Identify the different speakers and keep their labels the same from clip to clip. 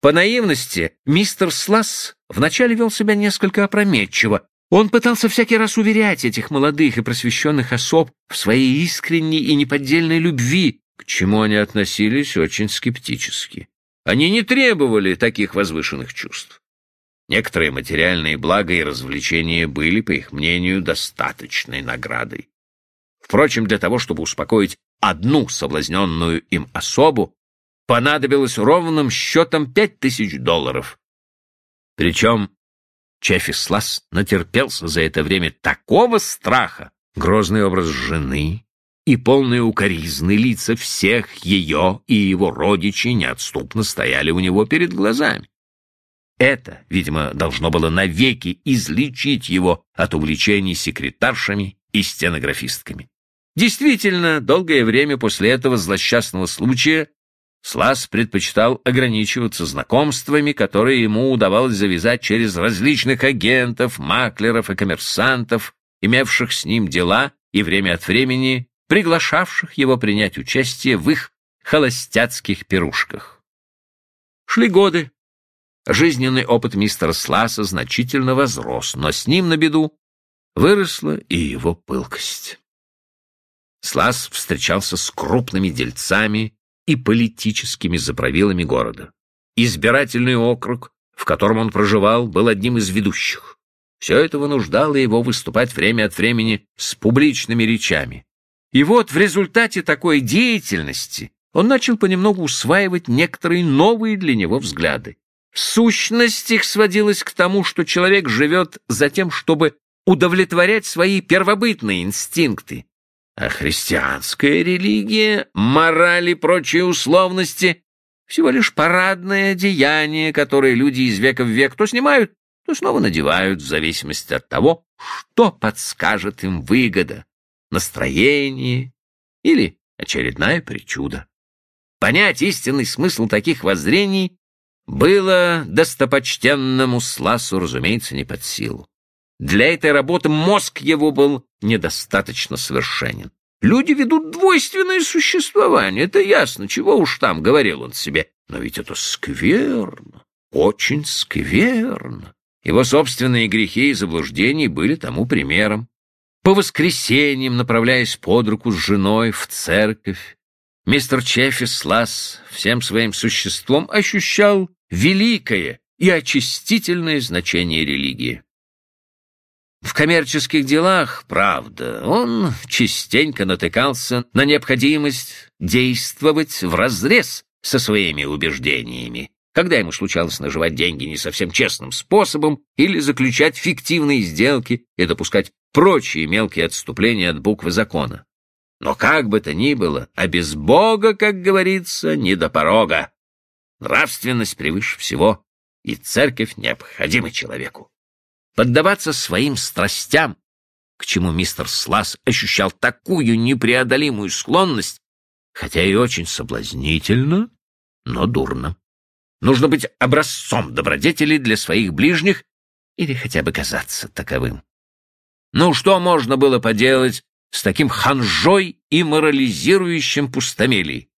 Speaker 1: По наивности мистер Сласс вначале вел себя несколько опрометчиво. Он пытался всякий раз уверять этих молодых и просвещенных особ в своей искренней и неподдельной любви, к чему они относились очень скептически. Они не требовали таких возвышенных чувств. Некоторые материальные блага и развлечения были, по их мнению, достаточной наградой. Впрочем, для того, чтобы успокоить одну соблазненную им особу, понадобилось ровным счетом пять тысяч долларов. Причем Чефи Слас натерпелся за это время такого страха, грозный образ жены и полные укоризны лица всех ее и его родичей неотступно стояли у него перед глазами. Это, видимо, должно было навеки излечить его от увлечений секретаршами и стенографистками. Действительно, долгое время после этого злосчастного случая Слас предпочитал ограничиваться знакомствами, которые ему удавалось завязать через различных агентов, маклеров и коммерсантов, имевших с ним дела и время от времени приглашавших его принять участие в их холостяцких пирушках. Шли годы. Жизненный опыт мистера Сласа значительно возрос, но с ним на беду выросла и его пылкость. Слас встречался с крупными дельцами и политическими заправилами города. Избирательный округ, в котором он проживал, был одним из ведущих. Все это вынуждало его выступать время от времени с публичными речами. И вот в результате такой деятельности он начал понемногу усваивать некоторые новые для него взгляды. Сущность их сводилась к тому, что человек живет за тем, чтобы удовлетворять свои первобытные инстинкты, а христианская религия, мораль и прочие условности — всего лишь парадное деяние, которое люди из века в век то снимают, то снова надевают в зависимости от того, что подскажет им выгода, настроение или очередная причуда. Понять истинный смысл таких воззрений было достопочтенному Сласу, разумеется, не под силу. Для этой работы мозг его был недостаточно совершенен. Люди ведут двойственное существование, это ясно, чего уж там, говорил он себе. Но ведь это скверно, очень скверно. Его собственные грехи и заблуждения были тому примером. По воскресеньям, направляясь под руку с женой в церковь, мистер Чеффис Ласс всем своим существом ощущал великое и очистительное значение религии. В коммерческих делах, правда, он частенько натыкался на необходимость действовать вразрез со своими убеждениями, когда ему случалось наживать деньги не совсем честным способом или заключать фиктивные сделки и допускать прочие мелкие отступления от буквы закона. Но как бы то ни было, а без Бога, как говорится, не до порога. Нравственность превыше всего, и церковь необходима человеку поддаваться своим страстям, к чему мистер Слас ощущал такую непреодолимую склонность, хотя и очень соблазнительно, но дурно. Нужно быть образцом добродетели для своих ближних или хотя бы казаться таковым. Ну, что можно было поделать с таким ханжой и морализирующим пустомелей?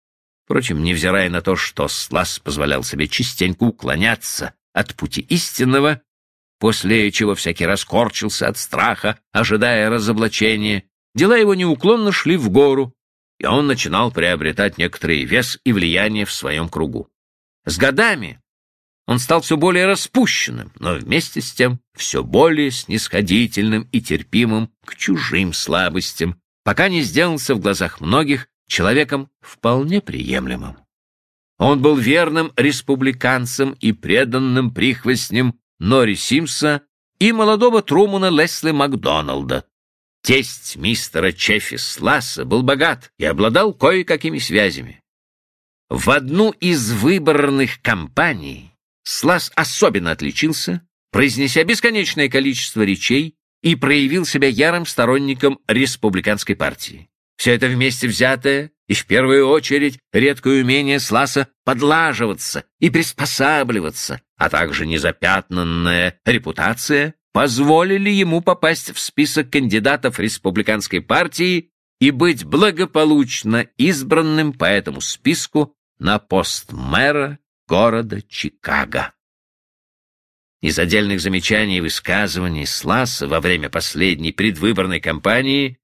Speaker 1: Впрочем, невзирая на то, что Слас позволял себе частенько уклоняться от пути истинного, после чего всякий раз корчился от страха, ожидая разоблачения. Дела его неуклонно шли в гору, и он начинал приобретать некоторый вес и влияние в своем кругу. С годами он стал все более распущенным, но вместе с тем все более снисходительным и терпимым к чужим слабостям, пока не сделался в глазах многих человеком вполне приемлемым. Он был верным республиканцем и преданным прихвостнем Нори Симса и молодого Трумана Лесли Макдоналда. Тесть мистера Чеффи Сласса был богат и обладал кое-какими связями. В одну из выборных кампаний Сласс особенно отличился, произнеся бесконечное количество речей и проявил себя ярым сторонником республиканской партии. Все это вместе взятое и в первую очередь редкое умение Сласа подлаживаться и приспосабливаться, а также незапятнанная репутация позволили ему попасть в список кандидатов республиканской партии и быть благополучно избранным по этому списку на пост мэра города Чикаго. Из отдельных замечаний и высказываний Сласса во время последней предвыборной кампании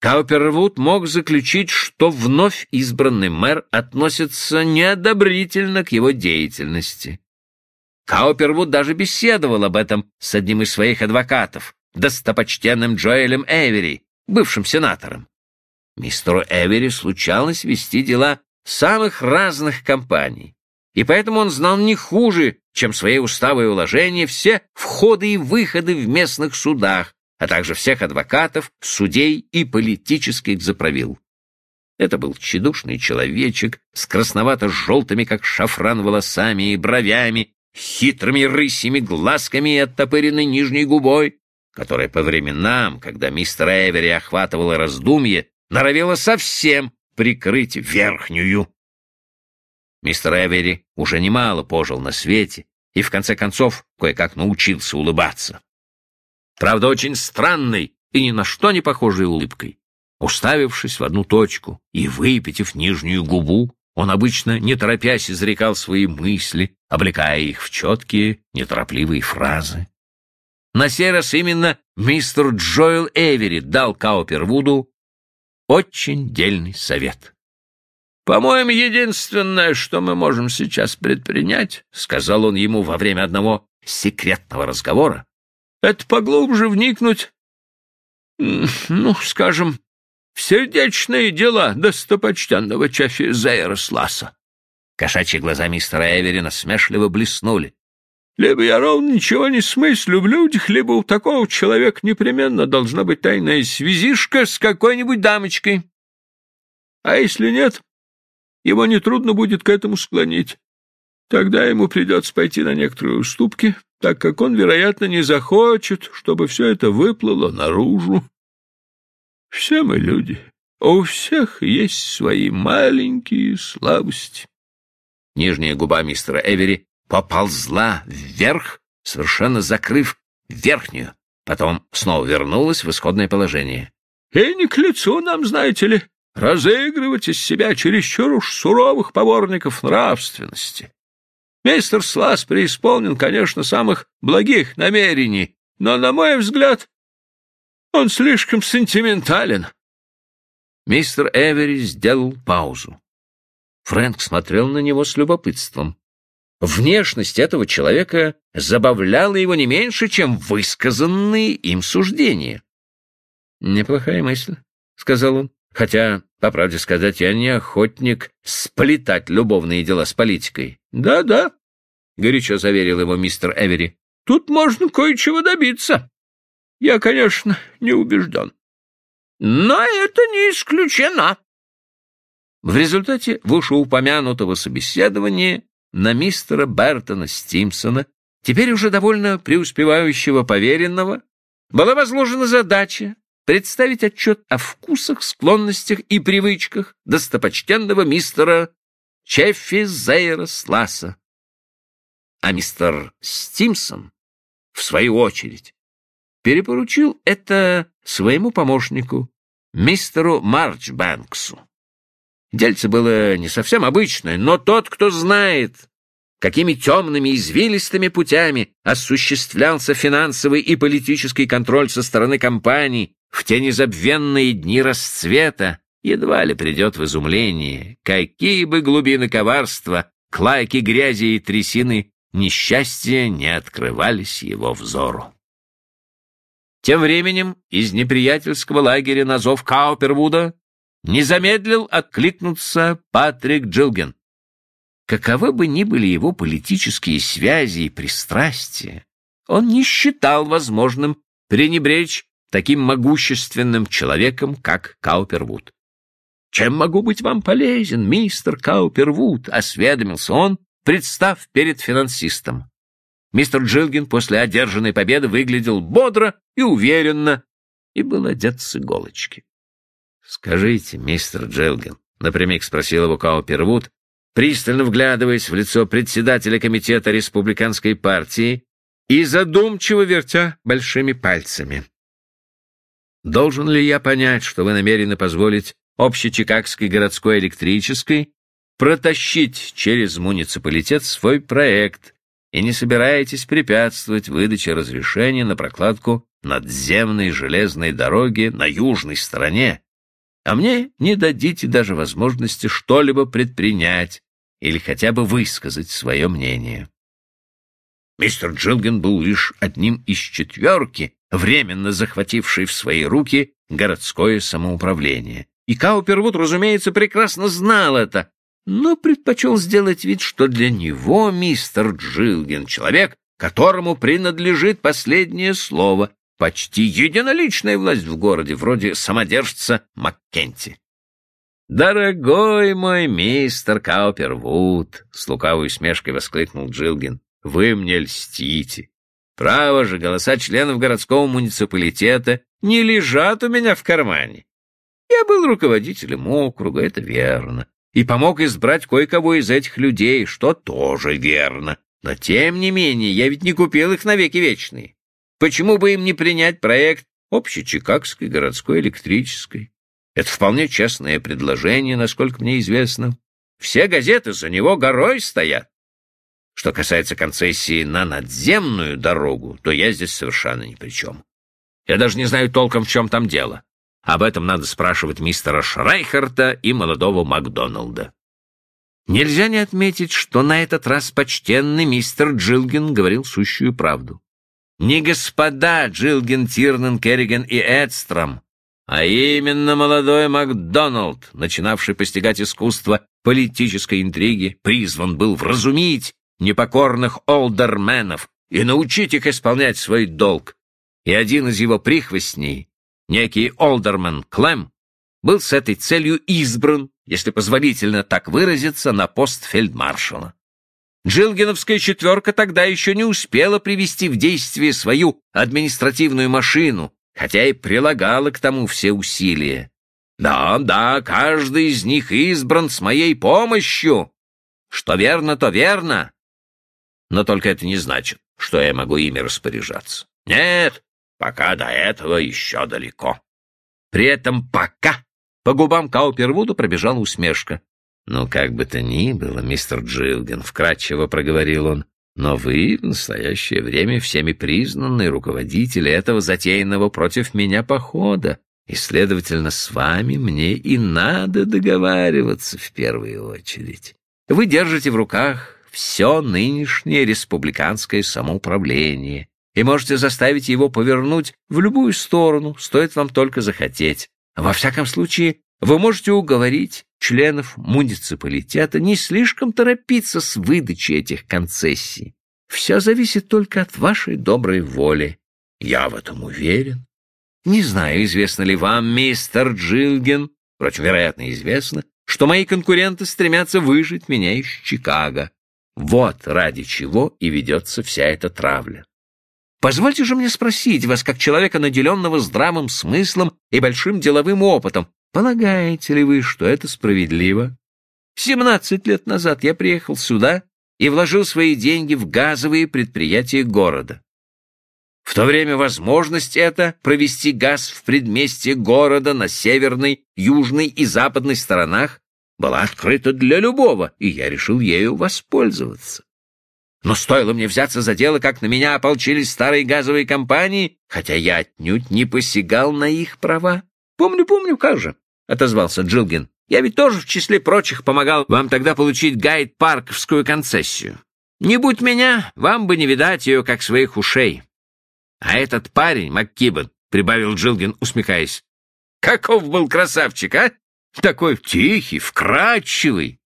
Speaker 1: Каупервуд мог заключить, что вновь избранный мэр относится неодобрительно к его деятельности. Каупервуд даже беседовал об этом с одним из своих адвокатов, достопочтенным Джоэлем Эвери, бывшим сенатором. Мистеру Эвери случалось вести дела самых разных компаний, и поэтому он знал не хуже, чем свои уставы и уложения, все входы и выходы в местных судах, а также всех адвокатов, судей и политических заправил. Это был тщедушный человечек с красновато-желтыми, как шафран, волосами и бровями, хитрыми рысьими глазками и оттопыренной нижней губой, которая по временам, когда мистер Эвери охватывала раздумье, норовила совсем прикрыть верхнюю. Мистер Эвери уже немало пожил на свете и, в конце концов, кое-как научился улыбаться. Правда, очень странной и ни на что не похожей улыбкой. Уставившись в одну точку и выпитив нижнюю губу, он обычно, не торопясь, изрекал свои мысли, облекая их в четкие, неторопливые фразы. На сей раз именно мистер Джоэл Эвери дал Каупервуду очень дельный совет. «По-моему, единственное, что мы можем сейчас предпринять, — сказал он ему во время одного секретного разговора, — это поглубже вникнуть, ну, скажем, в сердечные дела достопочтенного Чаффи Зейра Сласа. Кошачьи глаза мистера Эвери насмешливо блеснули. Либо я ровно ничего не смыслю в людях, либо у такого человека непременно должна быть тайная связишка с какой-нибудь дамочкой. А если нет, его нетрудно будет к этому склонить. Тогда ему придется пойти на некоторые уступки, так как он, вероятно, не захочет, чтобы все это выплыло наружу. Все мы люди, у всех есть свои маленькие слабости. Нижняя губа мистера Эвери поползла вверх, совершенно закрыв верхнюю, потом снова вернулась в исходное положение. — И не к лицу нам, знаете ли, разыгрывать из себя чересчур уж суровых поборников нравственности. Мистер Слас преисполнен, конечно, самых благих намерений, но, на мой взгляд, он слишком сентиментален. Мистер Эвери сделал паузу. Фрэнк смотрел на него с любопытством. Внешность этого человека забавляла его не меньше, чем высказанные им суждения. «Неплохая мысль», — сказал он. «Хотя, по правде сказать, я не охотник сплетать любовные дела с политикой». «Да-да», — горячо заверил его мистер Эвери. «Тут можно кое-чего добиться. Я, конечно, не убежден. Но это не исключено». В результате вышеупомянутого собеседования на мистера Бертона Стимсона, теперь уже довольно преуспевающего поверенного, была возложена задача представить отчет о вкусах, склонностях и привычках достопочтенного мистера Чеффи Зейра Сласа. А мистер Стимсон, в свою очередь, перепоручил это своему помощнику, мистеру Марчбэнксу. Дельце было не совсем обычное, но тот, кто знает, какими темными извилистыми путями осуществлялся финансовый и политический контроль со стороны компаний в те незабвенные дни расцвета, едва ли придет в изумление, какие бы глубины коварства, клайки грязи и трясины несчастья не открывались его взору. Тем временем из неприятельского лагеря на зов Каупервуда не замедлил откликнуться Патрик Джилген. Каковы бы ни были его политические связи и пристрастия, он не считал возможным пренебречь таким могущественным человеком, как Каупервуд. «Чем могу быть вам полезен, мистер Каупервуд?» — осведомился он, представ перед финансистом. Мистер Джилгин после одержанной победы выглядел бодро и уверенно и был одет с иголочки. «Скажите, мистер Джилгин», — напрямик спросил его Каупервуд, пристально вглядываясь в лицо председателя комитета республиканской партии и задумчиво вертя большими пальцами. «Должен ли я понять, что вы намерены позволить общечикагской городской электрической протащить через муниципалитет свой проект и не собираетесь препятствовать выдаче разрешения на прокладку надземной железной дороги на южной стороне, а мне не дадите даже возможности что-либо предпринять или хотя бы высказать свое мнение. Мистер Джилген был лишь одним из четверки, временно захватившей в свои руки городское самоуправление. И Каупервуд, разумеется, прекрасно знал это, но предпочел сделать вид, что для него мистер Джилген — человек, которому принадлежит последнее слово, почти единоличная власть в городе, вроде самодержца Маккенти. «Дорогой мой мистер Каупервуд!» — с лукавой усмешкой воскликнул Джилгин. «Вы мне льстите. Право же, голоса членов городского муниципалитета не лежат у меня в кармане. Я был руководителем округа, это верно, и помог избрать кое-кого из этих людей, что тоже верно. Но тем не менее, я ведь не купил их навеки вечные. Почему бы им не принять проект общечикагской городской электрической? Это вполне честное предложение, насколько мне известно. Все газеты за него горой стоят. Что касается концессии на надземную дорогу, то я здесь совершенно ни при чем. Я даже не знаю толком, в чем там дело. Об этом надо спрашивать мистера Шрайхарта и молодого Макдоналда. Нельзя не отметить, что на этот раз почтенный мистер Джилгин говорил сущую правду. Не господа Джилгин, Тирнан, Керриgan и Эдстром, а именно молодой Макдоналд, начинавший постигать искусство политической интриги, призван был вразумить непокорных олдерменов и научить их исполнять свой долг. И один из его прихвостней, некий Олдермен Клем, был с этой целью избран, если позволительно так выразиться, на пост фельдмаршала. Джилгиновская четверка тогда еще не успела привести в действие свою административную машину, хотя и прилагала к тому все усилия. Да, да, каждый из них избран с моей помощью. Что верно, то верно. Но только это не значит, что я могу ими распоряжаться. Нет, Пока до этого еще далеко. При этом «пока» по губам Каупервуду пробежала усмешка. «Ну, как бы то ни было, мистер Джилген», — вкратчиво проговорил он, «но вы в настоящее время всеми признанный руководитель этого затеянного против меня похода, и, следовательно, с вами мне и надо договариваться в первую очередь. Вы держите в руках все нынешнее республиканское самоуправление, и можете заставить его повернуть в любую сторону, стоит вам только захотеть. Во всяком случае, вы можете уговорить членов муниципалитета не слишком торопиться с выдачей этих концессий. Все зависит только от вашей доброй воли. Я в этом уверен. Не знаю, известно ли вам, мистер Джилген, впрочем, вероятно, известно, что мои конкуренты стремятся выжить меня из Чикаго. Вот ради чего и ведется вся эта травля. Позвольте же мне спросить вас, как человека, наделенного здравым смыслом и большим деловым опытом, полагаете ли вы, что это справедливо? Семнадцать лет назад я приехал сюда и вложил свои деньги в газовые предприятия города. В то время возможность эта провести газ в предместье города на северной, южной и западной сторонах была открыта для любого, и я решил ею воспользоваться. Но стоило мне взяться за дело, как на меня ополчились старые газовые компании, хотя я отнюдь не посягал на их права. Помню, помню, как же, — отозвался Джилгин. Я ведь тоже в числе прочих помогал вам тогда получить гайд-парковскую концессию. Не будь меня, вам бы не видать ее, как своих ушей. А этот парень, МакКиббен, — прибавил Джилгин, усмехаясь, — каков был красавчик, а? Такой тихий, вкрадчивый.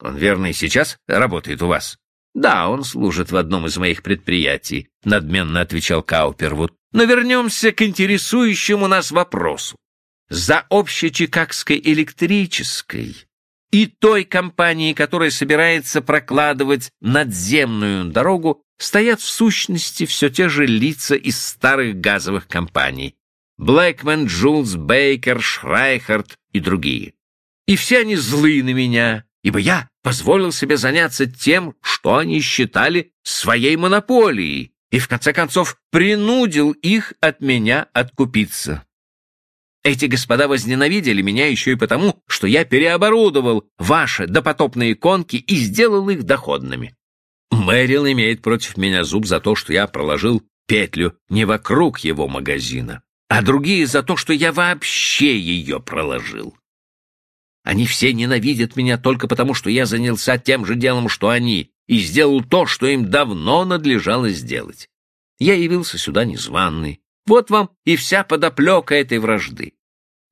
Speaker 1: Он, верно, и сейчас работает у вас? «Да, он служит в одном из моих предприятий», — надменно отвечал Каупервуд. «Но вернемся к интересующему нас вопросу. За общечикагской электрической и той компанией, которая собирается прокладывать надземную дорогу, стоят в сущности все те же лица из старых газовых компаний. Блэкмен, Джулс, Бейкер, Шрайхарт и другие. И все они злы на меня, ибо я позволил себе заняться тем, что они считали своей монополией, и в конце концов принудил их от меня откупиться. Эти господа возненавидели меня еще и потому, что я переоборудовал ваши допотопные конки и сделал их доходными. Мэррил имеет против меня зуб за то, что я проложил петлю не вокруг его магазина, а другие за то, что я вообще ее проложил. Они все ненавидят меня только потому, что я занялся тем же делом, что они, и сделал то, что им давно надлежало сделать. Я явился сюда незваный. Вот вам и вся подоплека этой вражды.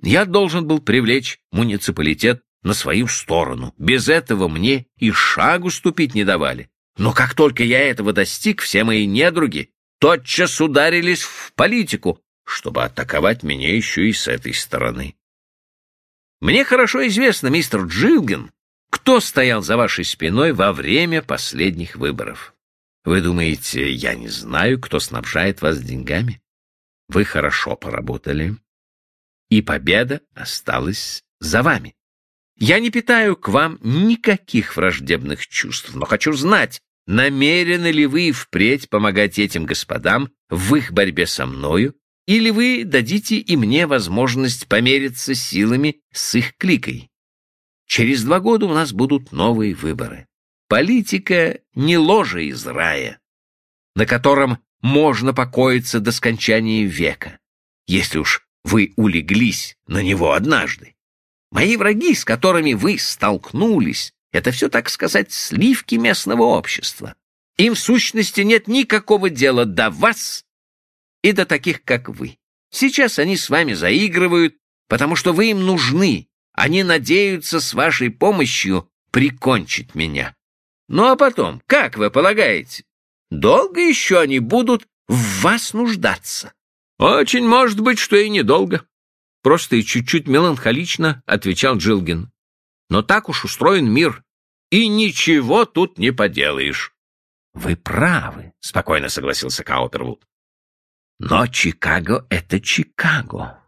Speaker 1: Я должен был привлечь муниципалитет на свою сторону. Без этого мне и шагу ступить не давали. Но как только я этого достиг, все мои недруги тотчас ударились в политику, чтобы атаковать меня еще и с этой стороны. Мне хорошо известно, мистер Джилген, кто стоял за вашей спиной во время последних выборов. Вы думаете, я не знаю, кто снабжает вас деньгами? Вы хорошо поработали, и победа осталась за вами. Я не питаю к вам никаких враждебных чувств, но хочу знать, намерены ли вы впредь помогать этим господам в их борьбе со мною, или вы дадите и мне возможность помериться силами с их кликой. Через два года у нас будут новые выборы. Политика не ложа из рая, на котором можно покоиться до скончания века, если уж вы улеглись на него однажды. Мои враги, с которыми вы столкнулись, это все, так сказать, сливки местного общества. Им в сущности нет никакого дела до вас и до таких, как вы. Сейчас они с вами заигрывают, потому что вы им нужны. Они надеются с вашей помощью прикончить меня. Ну а потом, как вы полагаете, долго еще они будут в вас нуждаться? Очень может быть, что и недолго. Просто и чуть-чуть меланхолично отвечал Джилгин. Но так уж устроен мир, и ничего тут не поделаешь. Вы правы, спокойно согласился Каупервуд. Но Чикаго — это Чикаго.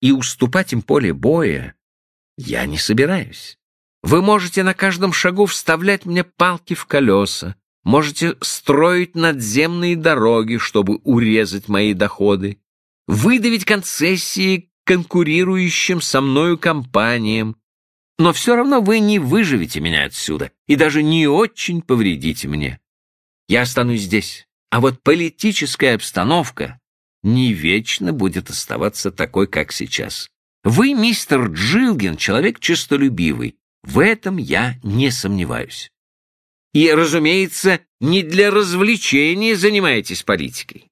Speaker 1: И уступать им поле боя я не собираюсь. Вы можете на каждом шагу вставлять мне палки в колеса, можете строить надземные дороги, чтобы урезать мои доходы, выдавить концессии конкурирующим со мною компаниям, но все равно вы не выживете меня отсюда и даже не очень повредите мне. Я останусь здесь, а вот политическая обстановка не вечно будет оставаться такой, как сейчас. Вы, мистер Джилген, человек честолюбивый, в этом я не сомневаюсь. И, разумеется, не для развлечения занимаетесь политикой.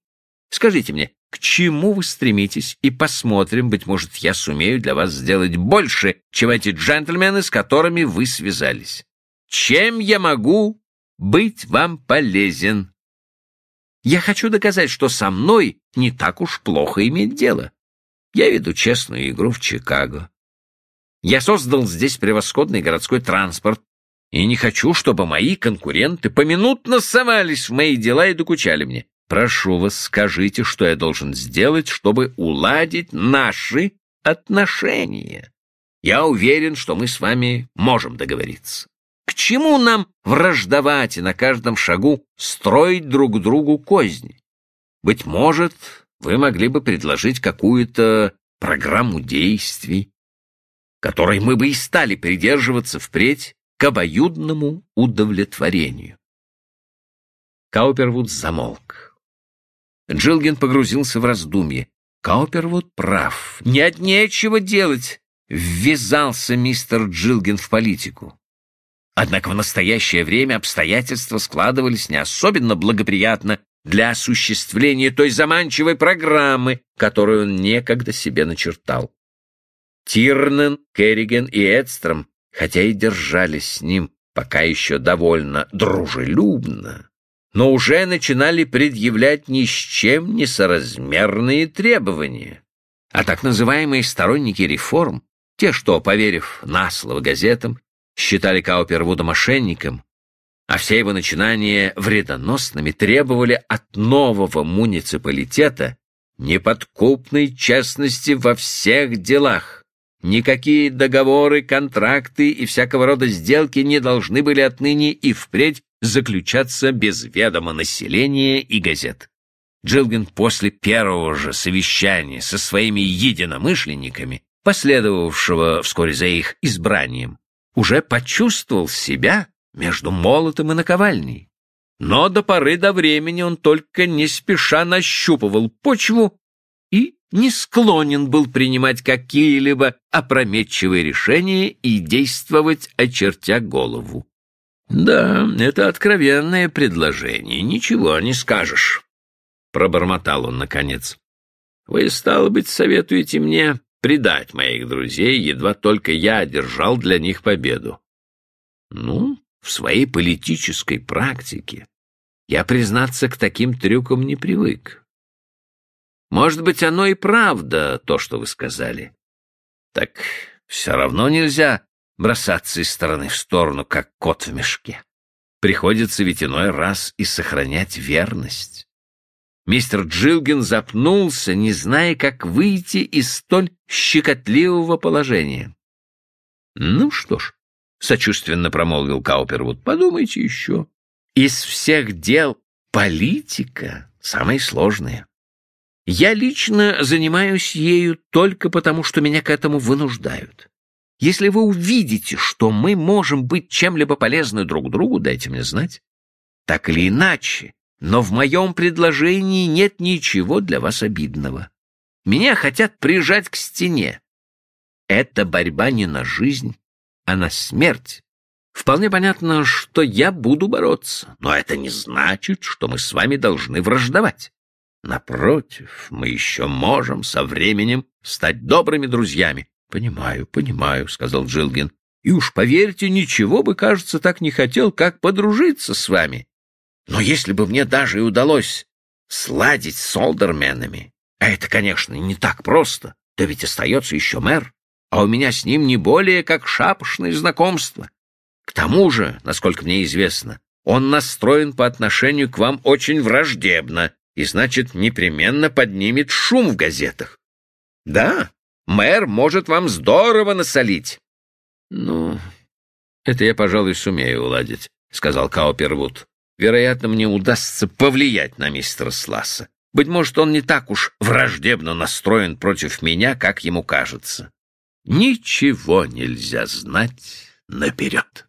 Speaker 1: Скажите мне, к чему вы стремитесь, и посмотрим, быть может, я сумею для вас сделать больше, чем эти джентльмены, с которыми вы связались. Чем я могу быть вам полезен? Я хочу доказать, что со мной не так уж плохо иметь дело. Я веду честную игру в Чикаго. Я создал здесь превосходный городской транспорт, и не хочу, чтобы мои конкуренты поминутно совались в мои дела и докучали мне. Прошу вас, скажите, что я должен сделать, чтобы уладить наши отношения. Я уверен, что мы с вами можем договориться. К чему нам враждовать и на каждом шагу строить друг другу козни? Быть может, вы могли бы предложить какую-то программу действий, которой мы бы и стали придерживаться впредь к обоюдному удовлетворению. Каупервуд замолк. Джилген погрузился в раздумье. Каупервуд прав. Нет нечего делать. Ввязался мистер Джилген в политику. Однако в настоящее время обстоятельства складывались не особенно благоприятно для осуществления той заманчивой программы, которую он некогда себе начертал. Тирнен, Керриген и Эдстром, хотя и держались с ним пока еще довольно дружелюбно, но уже начинали предъявлять ни с чем не соразмерные требования. А так называемые сторонники реформ, те, что, поверив на слово газетам, считали Каупервуда мошенником, а все его начинания вредоносными, требовали от нового муниципалитета неподкупной честности во всех делах. Никакие договоры, контракты и всякого рода сделки не должны были отныне и впредь заключаться без ведома населения и газет. Джилгин после первого же совещания со своими единомышленниками, последовавшего вскоре за их избранием, уже почувствовал себя между молотом и наковальней. Но до поры до времени он только не спеша нащупывал почву и не склонен был принимать какие-либо опрометчивые решения и действовать, очертя голову. «Да, это откровенное предложение, ничего не скажешь», — пробормотал он наконец. «Вы, стало быть, советуете мне предать моих друзей, едва только я одержал для них победу. Ну, в своей политической практике я, признаться, к таким трюкам не привык. Может быть, оно и правда, то, что вы сказали. Так все равно нельзя бросаться из стороны в сторону, как кот в мешке. Приходится ведь иной раз и сохранять верность. Мистер Джилгин запнулся, не зная, как выйти из столь щекотливого положения. — Ну что ж, — сочувственно промолвил Каупервуд, — подумайте еще. Из всех дел политика самое сложное. Я лично занимаюсь ею только потому, что меня к этому вынуждают. Если вы увидите, что мы можем быть чем-либо полезны друг другу, дайте мне знать. Так или иначе, но в моем предложении нет ничего для вас обидного. Меня хотят прижать к стене. Это борьба не на жизнь, а на смерть. Вполне понятно, что я буду бороться, но это не значит, что мы с вами должны враждовать. Напротив, мы еще можем со временем стать добрыми друзьями. — Понимаю, понимаю, — сказал Джилгин. — И уж поверьте, ничего бы, кажется, так не хотел, как подружиться с вами. Но если бы мне даже и удалось сладить с олдерменами, а это, конечно, не так просто, то ведь остается еще мэр, а у меня с ним не более как шапошное знакомство. К тому же, насколько мне известно, он настроен по отношению к вам очень враждебно и, значит, непременно поднимет шум в газетах. Да, мэр может вам здорово насолить. — Ну, это я, пожалуй, сумею уладить, — сказал Каупервуд. — Вероятно, мне удастся повлиять на мистера Сласса. Быть может, он не так уж враждебно настроен против меня, как ему кажется. Ничего нельзя знать наперед.